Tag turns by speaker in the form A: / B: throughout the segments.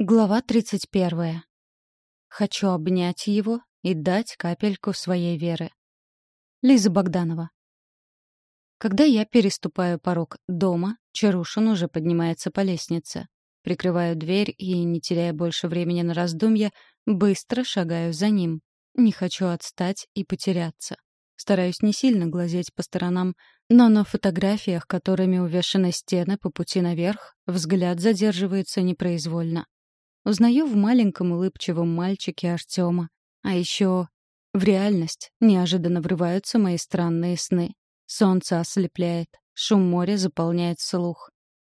A: Глава 31. Хочу обнять его и дать капельку своей веры. Лиза Богданова. Когда я переступаю порог дома, Чарушин уже поднимается по лестнице. Прикрываю дверь и, не теряя больше времени на раздумья, быстро шагаю за ним. Не хочу отстать и потеряться. Стараюсь не сильно глазеть по сторонам, но на фотографиях, которыми увешаны стены по пути наверх, взгляд задерживается непроизвольно. Узнаю в маленьком улыбчивом мальчике Артема. А еще в реальность неожиданно врываются мои странные сны. Солнце ослепляет, шум моря заполняет слух.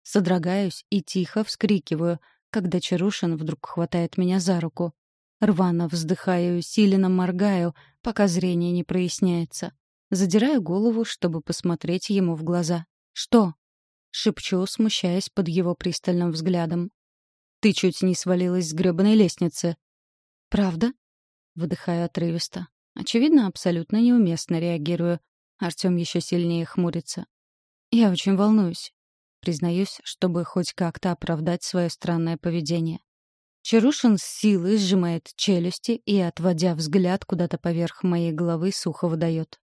A: Содрогаюсь и тихо вскрикиваю, когда Чарушин вдруг хватает меня за руку. Рвано вздыхаю усиленно моргаю, пока зрение не проясняется. Задираю голову, чтобы посмотреть ему в глаза. «Что?» — шепчу, смущаясь под его пристальным взглядом. Ты чуть не свалилась с грёбаной лестницы. Правда? Выдыхаю отрывисто. Очевидно, абсолютно неуместно реагирую. Артём ещё сильнее хмурится. Я очень волнуюсь. Признаюсь, чтобы хоть как-то оправдать своё странное поведение. Чарушин с силой сжимает челюсти и, отводя взгляд куда-то поверх моей головы, сухо выдаёт.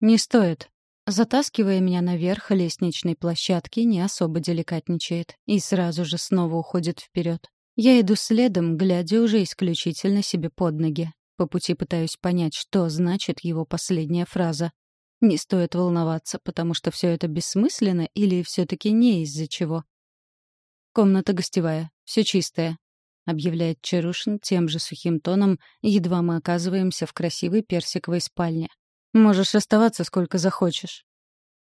A: «Не стоит. Затаскивая меня наверх лестничной площадки, не особо деликатничает и сразу же снова уходит вперед. Я иду следом, глядя уже исключительно себе под ноги. По пути пытаюсь понять, что значит его последняя фраза. Не стоит волноваться, потому что все это бессмысленно или все-таки не из-за чего. «Комната гостевая, все чистое», — объявляет Чарушин тем же сухим тоном, едва мы оказываемся в красивой персиковой спальне. Можешь оставаться сколько захочешь.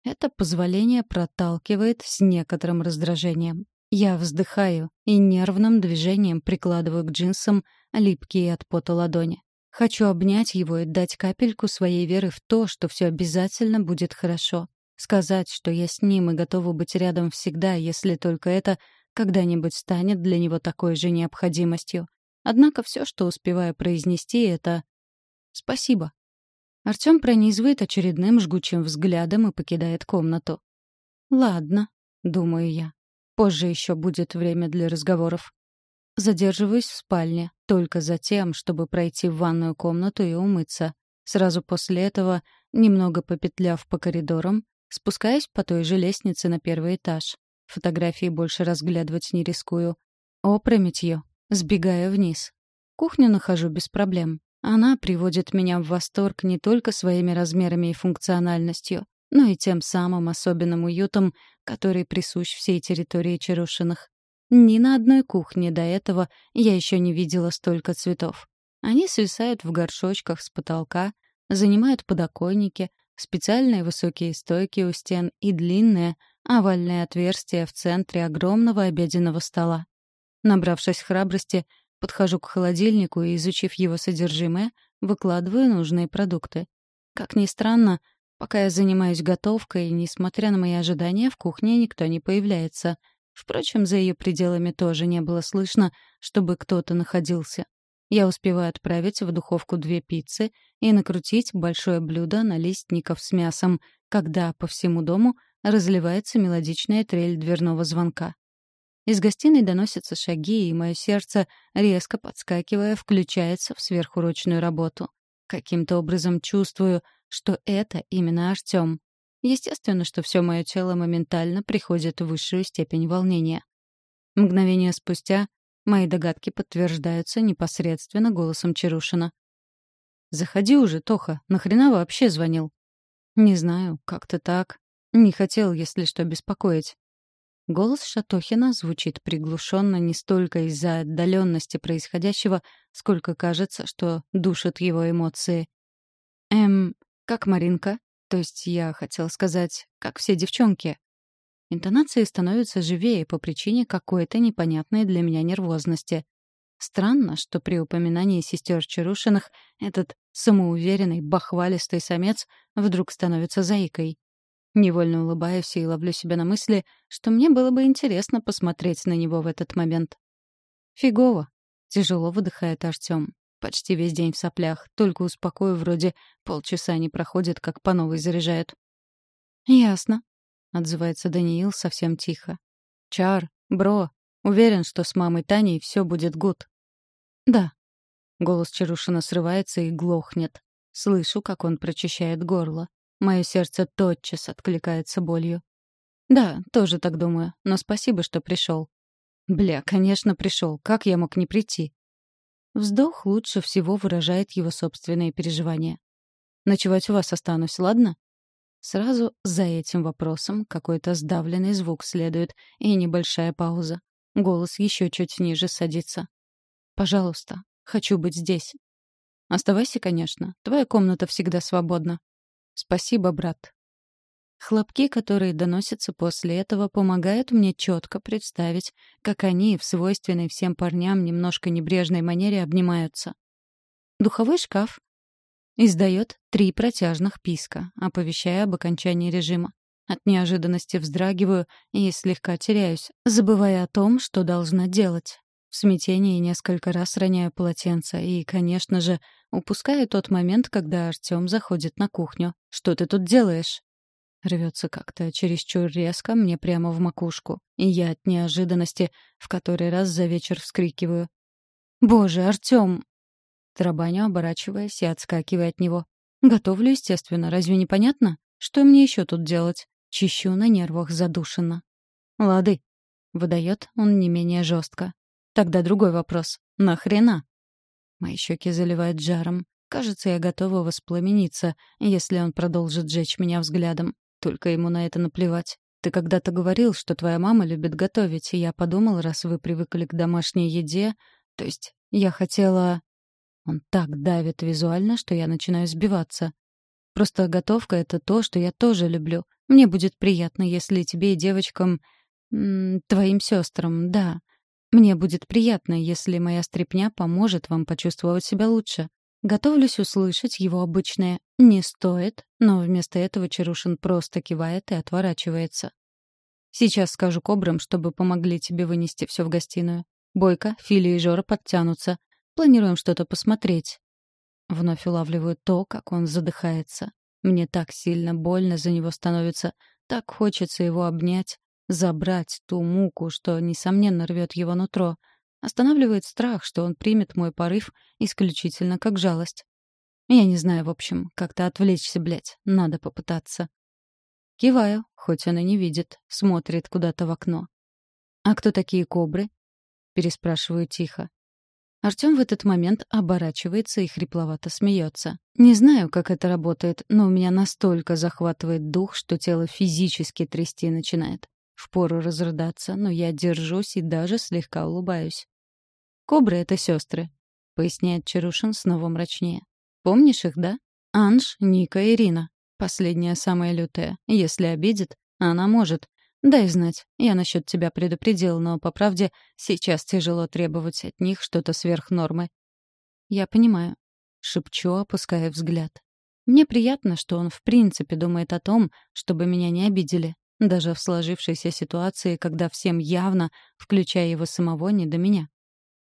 A: Это позволение проталкивает с некоторым раздражением. Я вздыхаю и нервным движением прикладываю к джинсам липкие от пота ладони. Хочу обнять его и дать капельку своей веры в то, что все обязательно будет хорошо. Сказать, что я с ним и готова быть рядом всегда, если только это когда-нибудь станет для него такой же необходимостью. Однако все, что успеваю произнести, это «спасибо». Артём пронизывает очередным жгучим взглядом и покидает комнату. «Ладно», — думаю я. «Позже ещё будет время для разговоров». Задерживаюсь в спальне, только за тем, чтобы пройти в ванную комнату и умыться. Сразу после этого, немного попетляв по коридорам, спускаюсь по той же лестнице на первый этаж. Фотографии больше разглядывать не рискую. Опрометью. Сбегаю вниз. Кухню нахожу без проблем. Она приводит меня в восторг не только своими размерами и функциональностью, но и тем самым особенным уютом, который присущ всей территории Чарушиных. Ни на одной кухне до этого я еще не видела столько цветов. Они свисают в горшочках с потолка, занимают подоконники, специальные высокие стойки у стен и длинное овальное отверстие в центре огромного обеденного стола. Набравшись храбрости, Подхожу к холодильнику и, изучив его содержимое, выкладываю нужные продукты. Как ни странно, пока я занимаюсь готовкой, несмотря на мои ожидания, в кухне никто не появляется. Впрочем, за ее пределами тоже не было слышно, чтобы кто-то находился. Я успеваю отправить в духовку две пиццы и накрутить большое блюдо на листников с мясом, когда по всему дому разливается мелодичная трель дверного звонка. Из гостиной доносятся шаги, и мое сердце, резко подскакивая, включается в сверхурочную работу. Каким-то образом чувствую, что это именно Артём. Естественно, что все мое тело моментально приходит в высшую степень волнения. Мгновение спустя мои догадки подтверждаются непосредственно голосом Чарушина. «Заходи уже, Тоха. Нахрена вообще звонил?» «Не знаю, как-то так. Не хотел, если что, беспокоить. Голос Шатохина звучит приглушенно не столько из-за отдаленности происходящего, сколько кажется, что душат его эмоции. «Эм, как Маринка? То есть я хотел сказать, как все девчонки?» Интонации становятся живее по причине какой-то непонятной для меня нервозности. Странно, что при упоминании сестер Чарушиных этот самоуверенный, бахвалистый самец вдруг становится заикой. Невольно улыбаюсь и ловлю себя на мысли, что мне было бы интересно посмотреть на него в этот момент. «Фигово», — тяжело выдыхает Артём. Почти весь день в соплях, только успокою вроде полчаса не проходит, как по новой заряжают. «Ясно», — отзывается Даниил совсем тихо. «Чар, бро, Уверен, что с мамой Таней все будет гуд. Да. Голос Чарушина срывается и глохнет. Слышу, как он прочищает горло. Мое сердце тотчас откликается болью. Да, тоже так думаю, но спасибо, что пришел. Бля, конечно, пришел. Как я мог не прийти? Вздох лучше всего выражает его собственные переживания. Ночевать у вас останусь, ладно? Сразу за этим вопросом какой-то сдавленный звук следует и небольшая пауза. Голос еще чуть ниже садится. «Пожалуйста, хочу быть здесь». «Оставайся, конечно. Твоя комната всегда свободна». «Спасибо, брат». Хлопки, которые доносятся после этого, помогают мне четко представить, как они в свойственной всем парням немножко небрежной манере обнимаются. Духовой шкаф издает три протяжных писка, оповещая об окончании режима. От неожиданности вздрагиваю и слегка теряюсь, забывая о том, что должна делать. В смятении несколько раз роняю полотенце и, конечно же, упускаю тот момент, когда Артём заходит на кухню. «Что ты тут делаешь?» Рвется как-то чересчур резко мне прямо в макушку, и я от неожиданности в который раз за вечер вскрикиваю. «Боже, Артём!» Тарабаню, оборачиваясь и отскакивая от него. «Готовлю, естественно, разве не понятно? Что мне еще тут делать?» Чищу на нервах задушенно. «Лады», — выдает он не менее жестко. «Тогда другой вопрос. Нахрена?» Мои щеки заливают жаром. Кажется, я готова воспламениться, если он продолжит жечь меня взглядом. Только ему на это наплевать. Ты когда-то говорил, что твоя мама любит готовить, и я подумал, раз вы привыкли к домашней еде... То есть я хотела... Он так давит визуально, что я начинаю сбиваться. Просто готовка — это то, что я тоже люблю. Мне будет приятно, если тебе и девочкам... твоим сестрам, да. Мне будет приятно, если моя стряпня поможет вам почувствовать себя лучше. Готовлюсь услышать его обычное «не стоит», но вместо этого Чарушин просто кивает и отворачивается. «Сейчас скажу кобрам, чтобы помогли тебе вынести все в гостиную. Бойко, Фили и Жора подтянутся. Планируем что-то посмотреть. Вновь улавливаю то, как он задыхается. Мне так сильно больно за него становится, так хочется его обнять, забрать ту муку, что, несомненно, рвет его нутро. Останавливает страх, что он примет мой порыв исключительно как жалость. Я не знаю, в общем, как-то отвлечься, блядь. Надо попытаться. Киваю, хоть он и не видит, смотрит куда-то в окно. «А кто такие кобры?» — переспрашиваю тихо. Артём в этот момент оборачивается и хрипловато смеется. Не знаю, как это работает, но у меня настолько захватывает дух, что тело физически трясти начинает. Впору разрыдаться, но я держусь и даже слегка улыбаюсь. «Кобры — это сестры», — поясняет Чарушин снова мрачнее. «Помнишь их, да? Анж, Ника Ирина. Последняя самая лютая. Если обидит, она может. Дай знать. Я насчет тебя предупредил, но, по правде, сейчас тяжело требовать от них что-то сверх нормы. Я понимаю. Шепчу, опуская взгляд. Мне приятно, что он в принципе думает о том, чтобы меня не обидели. Даже в сложившейся ситуации, когда всем явно, включая его самого, не до меня.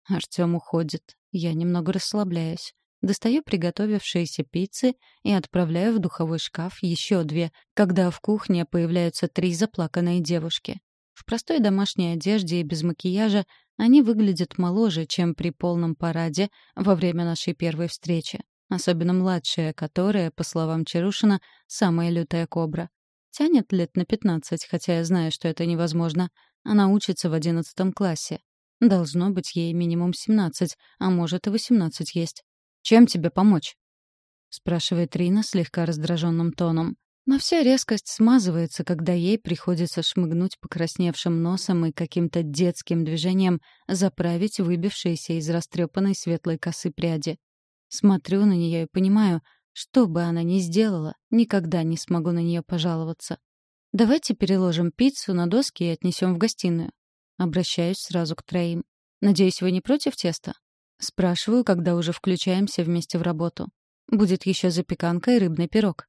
A: Артём уходит. Я немного расслабляюсь. Достаю приготовившиеся пиццы и отправляю в духовой шкаф еще две, когда в кухне появляются три заплаканные девушки. В простой домашней одежде и без макияжа они выглядят моложе, чем при полном параде во время нашей первой встречи. Особенно младшая, которая, по словам Чарушина, самая лютая кобра. Тянет лет на пятнадцать, хотя я знаю, что это невозможно. Она учится в одиннадцатом классе. Должно быть ей минимум семнадцать, а может и восемнадцать есть. Чем тебе помочь?» — спрашивает Рина слегка раздраженным тоном. Но вся резкость смазывается, когда ей приходится шмыгнуть покрасневшим носом и каким-то детским движением заправить выбившиеся из растрепанной светлой косы пряди. Смотрю на нее и понимаю, что бы она ни сделала, никогда не смогу на нее пожаловаться. «Давайте переложим пиццу на доски и отнесем в гостиную». Обращаюсь сразу к троим. «Надеюсь, вы не против теста?» Спрашиваю, когда уже включаемся вместе в работу. Будет еще запеканка и рыбный пирог.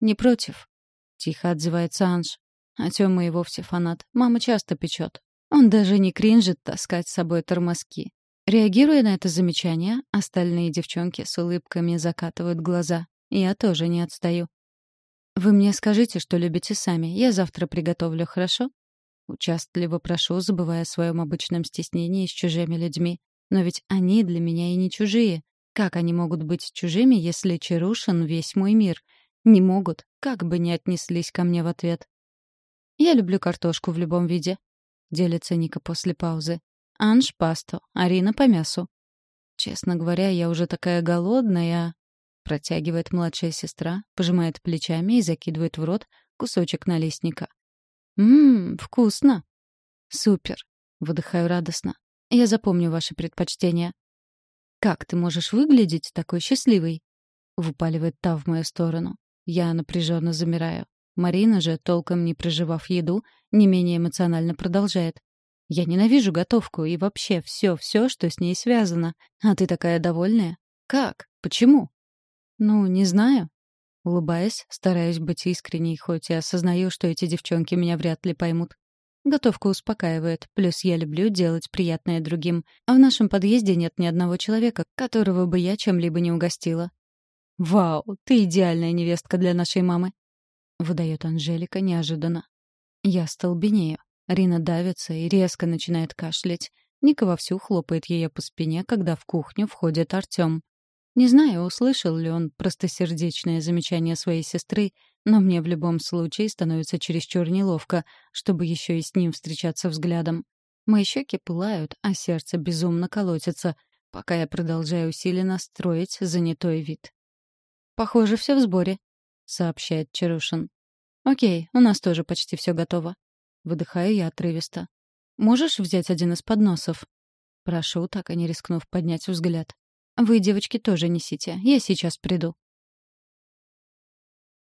A: «Не против», — тихо отзывается Анж. А Тёма и вовсе фанат. Мама часто печет. Он даже не кринжит таскать с собой тормозки. Реагируя на это замечание, остальные девчонки с улыбками закатывают глаза. Я тоже не отстаю. «Вы мне скажите, что любите сами. Я завтра приготовлю, хорошо?» Участливо прошу, забывая о своем обычном стеснении с чужими людьми. Но ведь они для меня и не чужие. Как они могут быть чужими, если Чарушин — весь мой мир? Не могут, как бы ни отнеслись ко мне в ответ. «Я люблю картошку в любом виде», — делится Ника после паузы. «Анж — пасту, Арина — по мясу». «Честно говоря, я уже такая голодная», — протягивает младшая сестра, пожимает плечами и закидывает в рот кусочек налистника. «Ммм, вкусно!» «Супер!» — выдыхаю радостно. «Я запомню ваши предпочтения». «Как ты можешь выглядеть такой счастливой?» — выпаливает та в мою сторону. Я напряженно замираю. Марина же, толком не проживав еду, не менее эмоционально продолжает. «Я ненавижу готовку и вообще все-все, что с ней связано. А ты такая довольная? Как? Почему?» «Ну, не знаю. Улыбаясь, стараюсь быть искренней, хоть и осознаю, что эти девчонки меня вряд ли поймут. Готовка успокаивает, плюс я люблю делать приятное другим, а в нашем подъезде нет ни одного человека, которого бы я чем-либо не угостила. «Вау, ты идеальная невестка для нашей мамы!» — выдает Анжелика неожиданно. Я столбенею. Рина давится и резко начинает кашлять. Ника вовсю хлопает ее по спине, когда в кухню входит Артем. Не знаю, услышал ли он простосердечное замечание своей сестры, но мне в любом случае становится чересчур неловко, чтобы еще и с ним встречаться взглядом. Мои щеки пылают, а сердце безумно колотится, пока я продолжаю усиленно строить занятой вид. «Похоже, все в сборе», — сообщает Чарушин. «Окей, у нас тоже почти все готово». Выдыхаю я отрывисто. «Можешь взять один из подносов?» Прошу, так и не рискнув поднять взгляд. «Вы, девочки, тоже несите. Я сейчас приду».